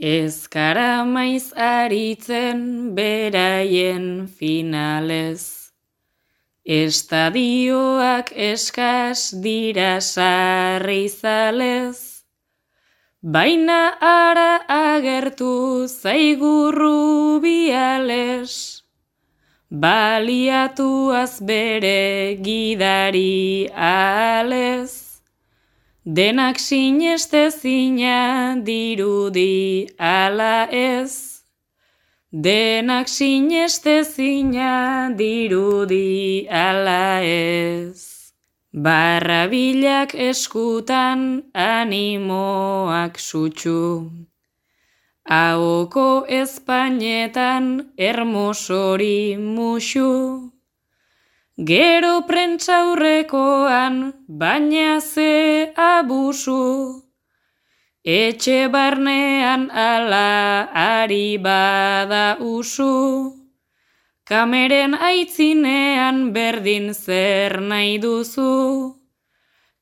ezkara maiz aritzen beraien finalez. Estadioak eskas dira sarri zalez, baina ara agertu zaigurru biales, baliatuaz bere gidari alez. Denak sineste zina dirudi ala ez. Denak sineste zina dirudi ala ez. Barrabilak eskutan animoak sutxu. Aoko espainetan hermosori musu. Gero prentzaurrekoan baina ze abusu, etxe barnean ala ari bada usu, kameren aitzinean berdin zer nahi duzu,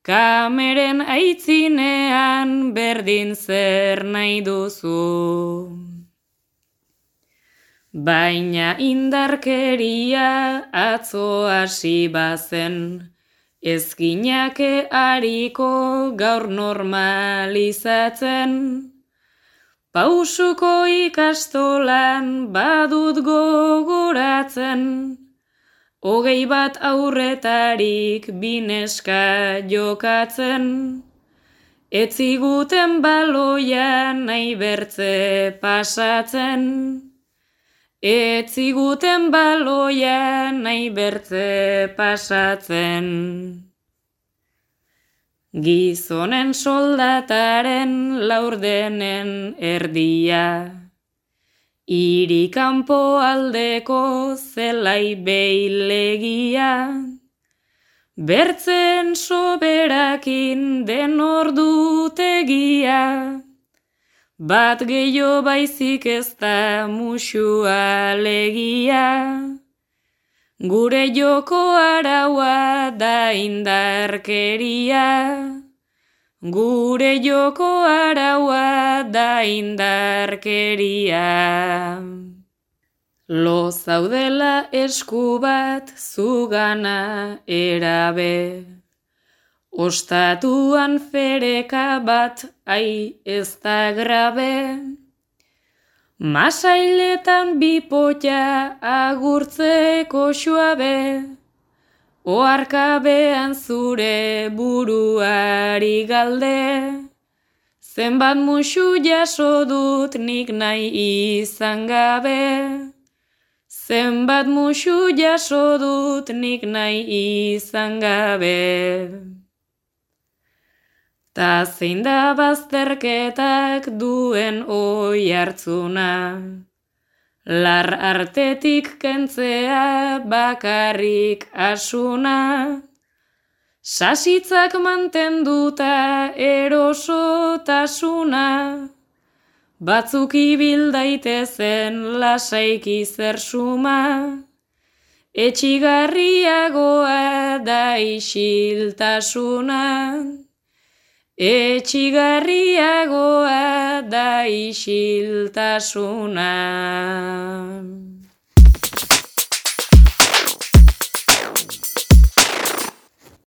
kameren aitzinean berdin zer nahi duzu. Baina indarkeria atzo hasi bazen, ezkinake hariko gaur normalizatzen. Pausuko ikastolan badut gogoratzen, hogei bat aurretarik bineska jokatzen. Etziguten baloia nahi bertze pasatzen. Etziguten baloia nahi bertze pasatzen. Gizonen soldataren laurdenen erdia. Iri kanpo aldeko zelai behilegia. Bertzen soberakin den ordutegia. Bat gehiago baizik ez da musua legia, gure joko araua da indarkeria, gure joko araua da indarkeria. Lo zaudela esku bat zugana erabe. Ostatuan fereka bat ai ez da grabe. Masailetan bipotja agurtzeko suabe. Oarkabean zure buruari galde. Zenbat musu jaso dut nik nahi izan gabe. Zenbat musu jaso dut nik nahi izan gabe. Ta zein da bazterketak duen oi hartzuna, lar artetik kentzea bakarrik asuna, sasitzak mantenduta erosotasuna, batzuk ibil daitezen lasaiki zer suma, etxigarriagoa da isiltasuna. Etxigarriagoa da isiltasuna.